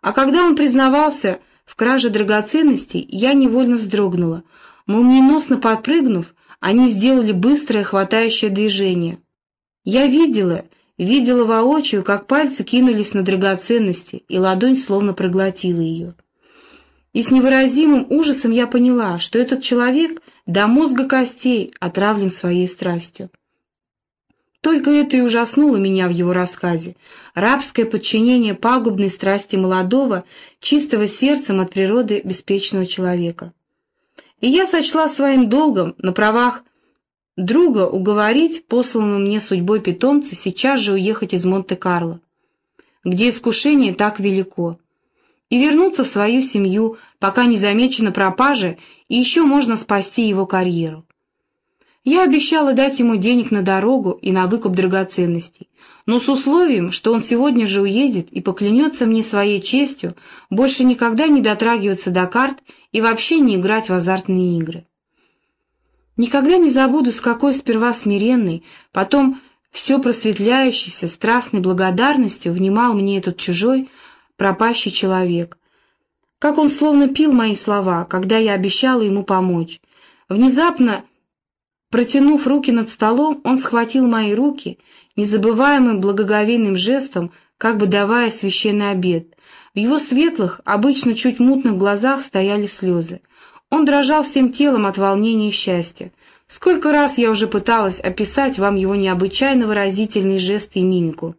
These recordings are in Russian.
А когда он признавался в краже драгоценностей, я невольно вздрогнула. Молниеносно подпрыгнув, они сделали быстрое хватающее движение. Я видела, видела воочию, как пальцы кинулись на драгоценности, и ладонь словно проглотила ее. И с невыразимым ужасом я поняла, что этот человек до мозга костей отравлен своей страстью. Только это и ужаснуло меня в его рассказе. Рабское подчинение пагубной страсти молодого, чистого сердцем от природы беспечного человека. И я сочла своим долгом на правах друга уговорить посланного мне судьбой питомца сейчас же уехать из Монте-Карло, где искушение так велико, и вернуться в свою семью, пока не замечена пропажа, и еще можно спасти его карьеру. Я обещала дать ему денег на дорогу и на выкуп драгоценностей, но с условием, что он сегодня же уедет и поклянется мне своей честью больше никогда не дотрагиваться до карт и вообще не играть в азартные игры. Никогда не забуду, с какой сперва смиренной, потом все просветляющейся, страстной благодарностью внимал мне этот чужой, пропащий человек. Как он словно пил мои слова, когда я обещала ему помочь. Внезапно Протянув руки над столом, он схватил мои руки, незабываемым благоговейным жестом, как бы давая священный обет. В его светлых, обычно чуть мутных глазах стояли слезы. Он дрожал всем телом от волнения и счастья. Сколько раз я уже пыталась описать вам его необычайно выразительный жест и мимику.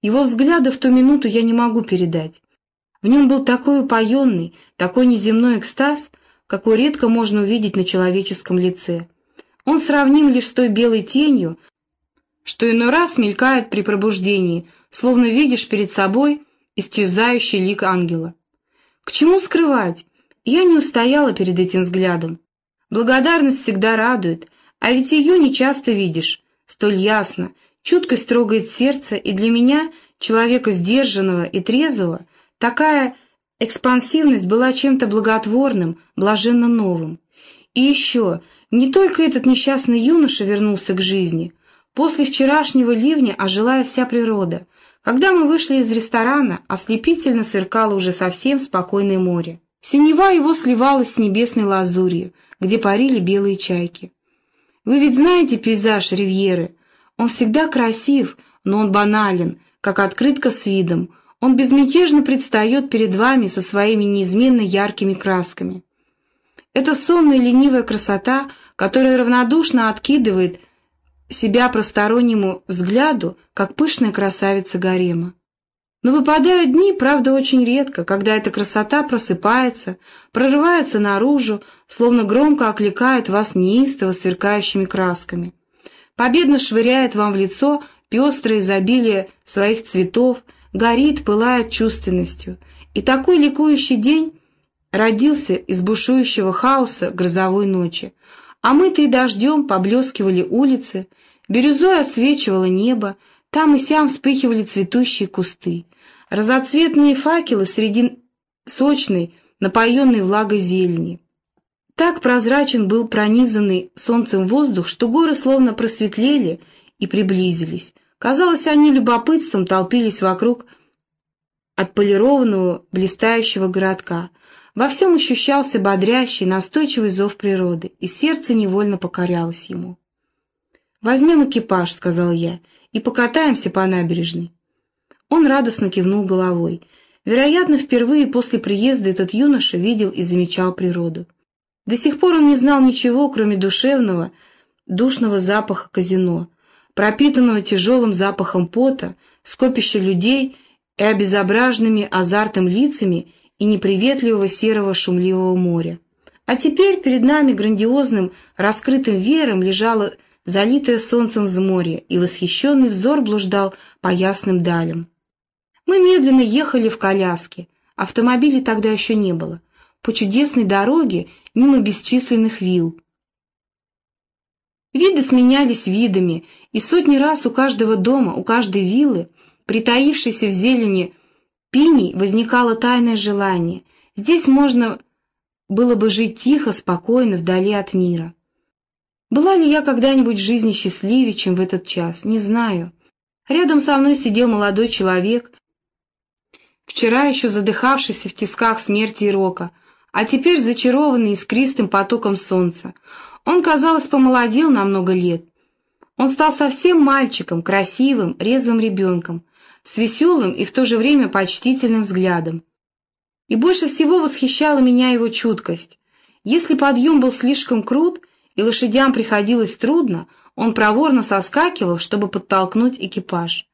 Его взгляды в ту минуту я не могу передать. В нем был такой упоенный, такой неземной экстаз — какой редко можно увидеть на человеческом лице. Он сравним лишь с той белой тенью, что иной раз мелькает при пробуждении, словно видишь перед собой исчезающий лик ангела. К чему скрывать? Я не устояла перед этим взглядом. Благодарность всегда радует, а ведь ее не часто видишь, столь ясно, чуткость трогает сердце, и для меня, человека сдержанного и трезвого, такая Экспансивность была чем-то благотворным, блаженно новым. И еще, не только этот несчастный юноша вернулся к жизни. После вчерашнего ливня ожила вся природа. Когда мы вышли из ресторана, ослепительно сверкало уже совсем спокойное море. Синева его сливалась с небесной лазурью, где парили белые чайки. Вы ведь знаете пейзаж Ривьеры? Он всегда красив, но он банален, как открытка с видом, он безмятежно предстает перед вами со своими неизменно яркими красками. Это сонная ленивая красота, которая равнодушно откидывает себя простороннему взгляду, как пышная красавица гарема. Но выпадают дни, правда, очень редко, когда эта красота просыпается, прорывается наружу, словно громко окликает вас неистово сверкающими красками. Победно швыряет вам в лицо пестрое изобилие своих цветов, горит, пылает чувственностью. И такой ликующий день родился из бушующего хаоса грозовой ночи. А мы-то и дождем поблескивали улицы, бирюзой отсвечивало небо, там и сям вспыхивали цветущие кусты. Разоцветные факелы среди сочной, напоенной влагой зелени. Так прозрачен был пронизанный солнцем воздух, что горы словно просветлели и приблизились, Казалось, они любопытством толпились вокруг отполированного блистающего городка. Во всем ощущался бодрящий, настойчивый зов природы, и сердце невольно покорялось ему. «Возьмем экипаж», — сказал я, — «и покатаемся по набережной». Он радостно кивнул головой. Вероятно, впервые после приезда этот юноша видел и замечал природу. До сих пор он не знал ничего, кроме душевного, душного запаха казино — пропитанного тяжелым запахом пота, скопища людей и обезображенными азартом лицами и неприветливого серого шумливого моря. А теперь перед нами грандиозным раскрытым веером лежало залитое солнцем взморье, и восхищенный взор блуждал по ясным далям. Мы медленно ехали в коляске, автомобилей тогда еще не было, по чудесной дороге мимо бесчисленных вилл, Виды сменялись видами, и сотни раз у каждого дома, у каждой виллы, притаившейся в зелени пиней, возникало тайное желание. Здесь можно было бы жить тихо, спокойно, вдали от мира. Была ли я когда-нибудь в жизни счастливее, чем в этот час, не знаю. Рядом со мной сидел молодой человек, вчера еще задыхавшийся в тисках смерти и рока, а теперь зачарованный искристым потоком солнца. Он, казалось, помолодел на много лет. Он стал совсем мальчиком, красивым, резвым ребенком, с веселым и в то же время почтительным взглядом. И больше всего восхищала меня его чуткость. Если подъем был слишком крут и лошадям приходилось трудно, он проворно соскакивал, чтобы подтолкнуть экипаж.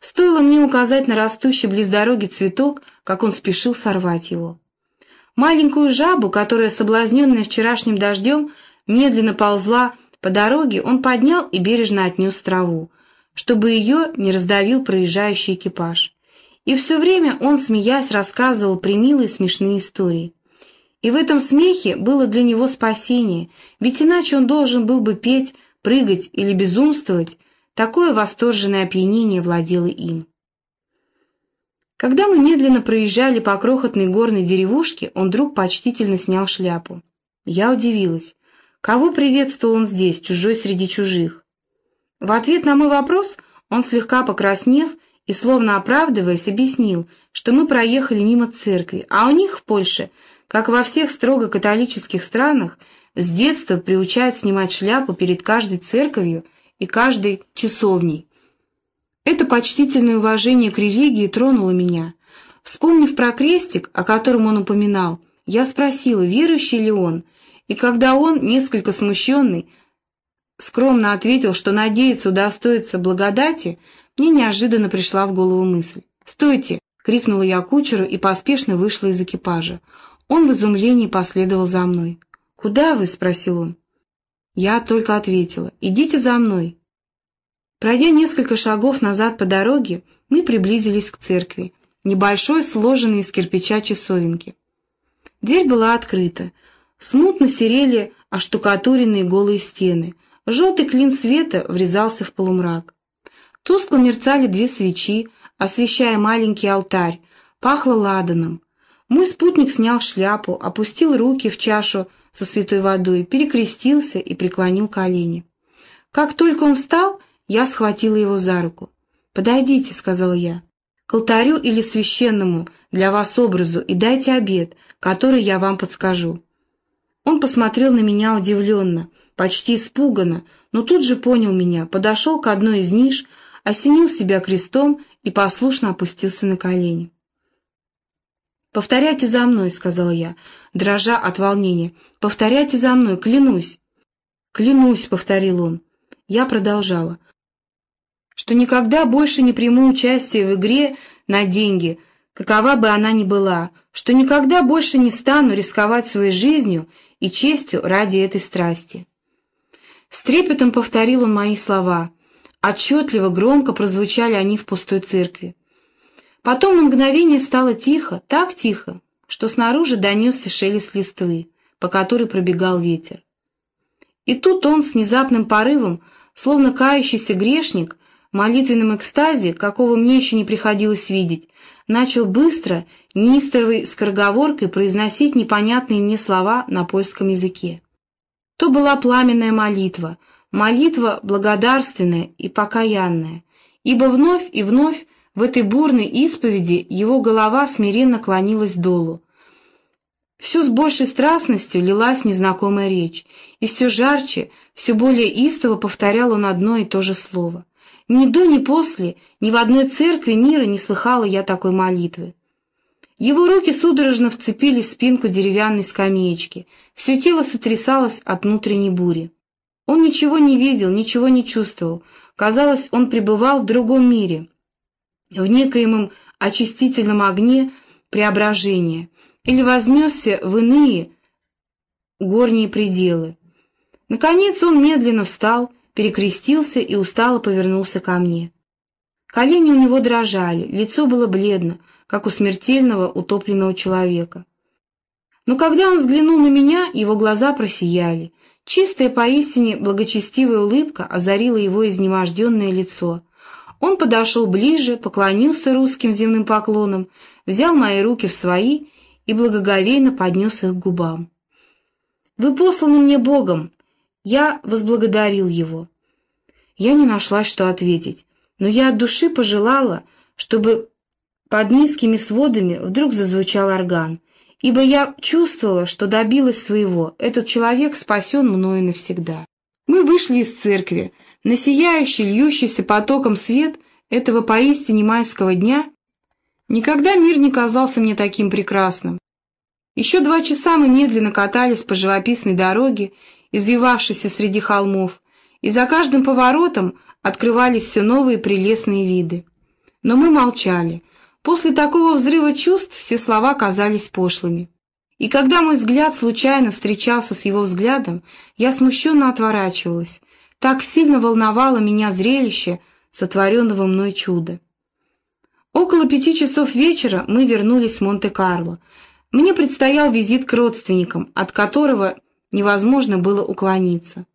Стоило мне указать на растущий близ дороги цветок, как он спешил сорвать его. Маленькую жабу, которая, соблазненная вчерашним дождем, медленно ползла по дороге, он поднял и бережно отнес траву, чтобы ее не раздавил проезжающий экипаж. И все время он, смеясь, рассказывал примилые смешные истории. И в этом смехе было для него спасение, ведь иначе он должен был бы петь, прыгать или безумствовать, такое восторженное опьянение владело им. Когда мы медленно проезжали по крохотной горной деревушке, он вдруг почтительно снял шляпу. Я удивилась. Кого приветствовал он здесь, чужой среди чужих? В ответ на мой вопрос он, слегка покраснев и словно оправдываясь, объяснил, что мы проехали мимо церкви, а у них в Польше, как во всех строго католических странах, с детства приучают снимать шляпу перед каждой церковью и каждой часовней. Это почтительное уважение к религии тронуло меня. Вспомнив про крестик, о котором он упоминал, я спросила, верующий ли он, и когда он, несколько смущенный, скромно ответил, что надеется удостоиться благодати, мне неожиданно пришла в голову мысль. «Стойте!» — крикнула я кучеру и поспешно вышла из экипажа. Он в изумлении последовал за мной. «Куда вы?» — спросил он. Я только ответила. «Идите за мной». Пройдя несколько шагов назад по дороге, мы приблизились к церкви, небольшой, сложенной из кирпича часовенки. Дверь была открыта. Смутно серели оштукатуренные голые стены. Желтый клин света врезался в полумрак. Тускло мерцали две свечи, освещая маленький алтарь, пахло ладаном. Мой спутник снял шляпу, опустил руки в чашу со святой водой, перекрестился и преклонил колени. Как только он встал, я схватила его за руку. «Подойдите», — сказал я, — «к алтарю или священному для вас образу и дайте обед, который я вам подскажу». Он посмотрел на меня удивленно, почти испуганно, но тут же понял меня, подошел к одной из ниш, осенил себя крестом и послушно опустился на колени. «Повторяйте за мной», — сказал я, дрожа от волнения. «Повторяйте за мной, клянусь». «Клянусь», — повторил он. Я продолжала. «Что никогда больше не приму участие в игре на деньги, какова бы она ни была, что никогда больше не стану рисковать своей жизнью и честью ради этой страсти». С трепетом повторил он мои слова — Отчетливо, громко прозвучали они в пустой церкви. Потом на мгновение стало тихо, так тихо, что снаружи донесся шелест листвы, по которой пробегал ветер. И тут он с внезапным порывом, словно кающийся грешник, молитвенном экстазе, какого мне еще не приходилось видеть, начал быстро, неистовой скороговоркой произносить непонятные мне слова на польском языке. То была пламенная молитва — молитва благодарственная и покаянная, ибо вновь и вновь в этой бурной исповеди его голова смиренно клонилась долу. Все с большей страстностью лилась незнакомая речь, и все жарче, все более истово повторял он одно и то же слово. Ни до, ни после, ни в одной церкви мира не слыхала я такой молитвы. Его руки судорожно вцепились в спинку деревянной скамеечки, все тело сотрясалось от внутренней бури. Он ничего не видел, ничего не чувствовал. Казалось, он пребывал в другом мире, в некоемом очистительном огне преображения, или вознесся в иные горние пределы. Наконец он медленно встал, перекрестился и устало повернулся ко мне. Колени у него дрожали, лицо было бледно, как у смертельного утопленного человека. Но когда он взглянул на меня, его глаза просияли, Чистая, поистине благочестивая улыбка озарила его изнеможденное лицо. Он подошел ближе, поклонился русским земным поклоном, взял мои руки в свои и благоговейно поднес их к губам. «Вы посланы мне Богом!» Я возблагодарил его. Я не нашла, что ответить, но я от души пожелала, чтобы под низкими сводами вдруг зазвучал орган, ибо я чувствовала, что добилась своего, этот человек спасен мною навсегда. Мы вышли из церкви, на сияющий, льющийся потоком свет этого поистине майского дня. Никогда мир не казался мне таким прекрасным. Еще два часа мы медленно катались по живописной дороге, извивавшейся среди холмов, и за каждым поворотом открывались все новые прелестные виды. Но мы молчали. После такого взрыва чувств все слова казались пошлыми. И когда мой взгляд случайно встречался с его взглядом, я смущенно отворачивалась. Так сильно волновало меня зрелище сотворенного мной чуда. Около пяти часов вечера мы вернулись в Монте-Карло. Мне предстоял визит к родственникам, от которого невозможно было уклониться.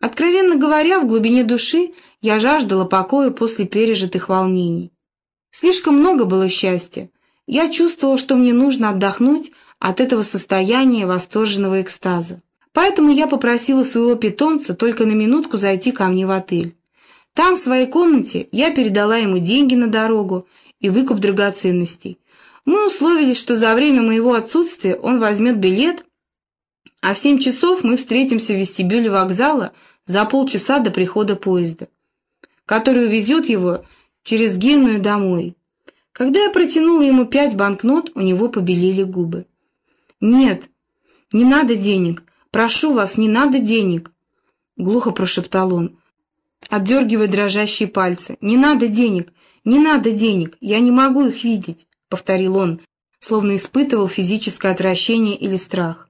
Откровенно говоря, в глубине души я жаждала покоя после пережитых волнений. Слишком много было счастья. Я чувствовала, что мне нужно отдохнуть от этого состояния восторженного экстаза. Поэтому я попросила своего питомца только на минутку зайти ко мне в отель. Там, в своей комнате, я передала ему деньги на дорогу и выкуп драгоценностей. Мы условились, что за время моего отсутствия он возьмет билет, а в семь часов мы встретимся в вестибюле вокзала за полчаса до прихода поезда, который увезет его через Геную домой. Когда я протянула ему пять банкнот, у него побелели губы. «Нет, не надо денег. Прошу вас, не надо денег!» Глухо прошептал он, отдергивая дрожащие пальцы. «Не надо денег! Не надо денег! Я не могу их видеть!» — повторил он, словно испытывал физическое отвращение или страх.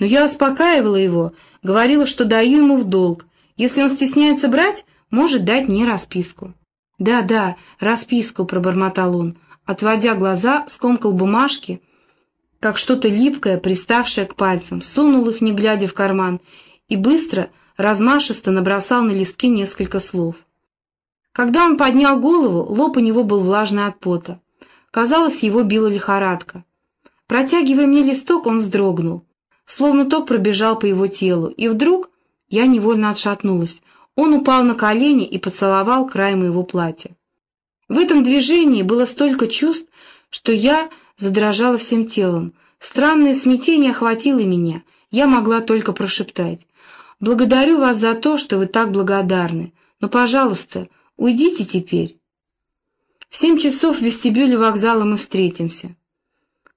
Но я успокаивала его, говорила, что даю ему в долг. Если он стесняется брать, может дать мне расписку. «Да, да, расписку», — пробормотал он, отводя глаза, скомкал бумажки, как что-то липкое, приставшее к пальцам, сунул их, не глядя в карман, и быстро, размашисто набросал на листке несколько слов. Когда он поднял голову, лоб у него был влажный от пота. Казалось, его била лихорадка. Протягивая мне листок, он вздрогнул. Словно ток пробежал по его телу, и вдруг я невольно отшатнулась. Он упал на колени и поцеловал край моего платья. В этом движении было столько чувств, что я задрожала всем телом. Странное смятение охватило меня. Я могла только прошептать. «Благодарю вас за то, что вы так благодарны. Но, пожалуйста, уйдите теперь». В семь часов в вестибюле вокзала мы встретимся.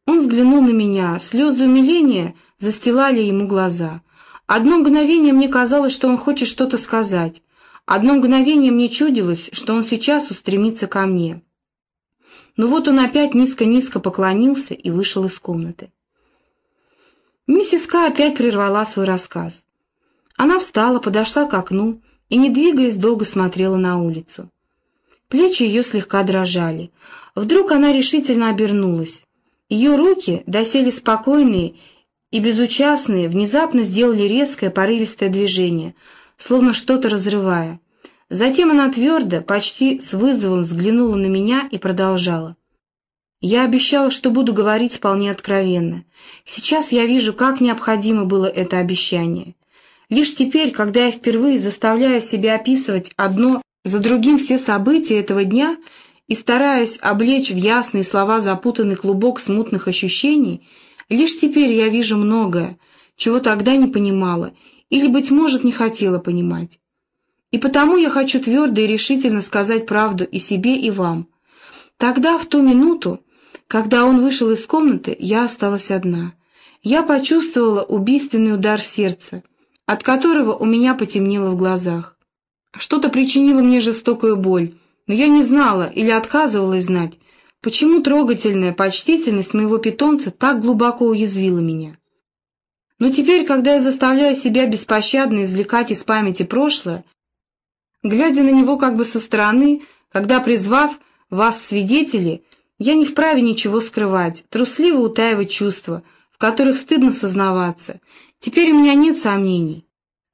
Он взглянул на меня, слезы умиления застилали ему глаза — Одно мгновение мне казалось, что он хочет что-то сказать. Одно мгновение мне чудилось, что он сейчас устремится ко мне. Но вот он опять низко-низко поклонился и вышел из комнаты. Миссис К. опять прервала свой рассказ. Она встала, подошла к окну и, не двигаясь, долго смотрела на улицу. Плечи ее слегка дрожали. Вдруг она решительно обернулась. Ее руки, доселе спокойные и безучастные внезапно сделали резкое порывистое движение, словно что-то разрывая. Затем она твердо, почти с вызовом взглянула на меня и продолжала. Я обещала, что буду говорить вполне откровенно. Сейчас я вижу, как необходимо было это обещание. Лишь теперь, когда я впервые заставляю себя описывать одно за другим все события этого дня и стараюсь облечь в ясные слова запутанный клубок смутных ощущений, Лишь теперь я вижу многое, чего тогда не понимала или, быть может, не хотела понимать. И потому я хочу твердо и решительно сказать правду и себе, и вам. Тогда, в ту минуту, когда он вышел из комнаты, я осталась одна. Я почувствовала убийственный удар в сердце, от которого у меня потемнело в глазах. Что-то причинило мне жестокую боль, но я не знала или отказывалась знать, Почему трогательная почтительность моего питомца так глубоко уязвила меня? Но теперь, когда я заставляю себя беспощадно извлекать из памяти прошлое, глядя на него как бы со стороны, когда, призвав вас свидетели, я не вправе ничего скрывать, трусливо утаивать чувства, в которых стыдно сознаваться. Теперь у меня нет сомнений.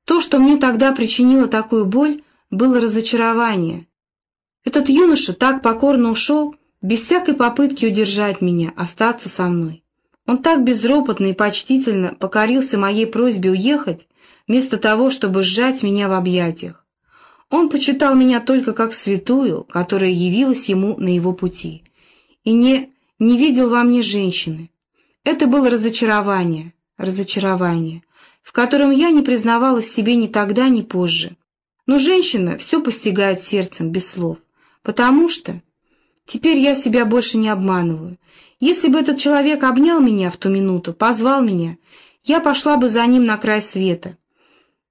То, что мне тогда причинило такую боль, было разочарование. Этот юноша так покорно ушел, без всякой попытки удержать меня, остаться со мной. Он так безропотно и почтительно покорился моей просьбе уехать, вместо того, чтобы сжать меня в объятиях. Он почитал меня только как святую, которая явилась ему на его пути. и не, не видел во мне женщины. Это было разочарование, разочарование, в котором я не признавалась себе ни тогда, ни позже. Но женщина все постигает сердцем, без слов, потому что... Теперь я себя больше не обманываю. Если бы этот человек обнял меня в ту минуту, позвал меня, я пошла бы за ним на край света.